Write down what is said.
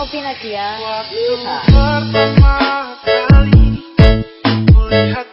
Novi Nadia. Waktu pertama kali melihat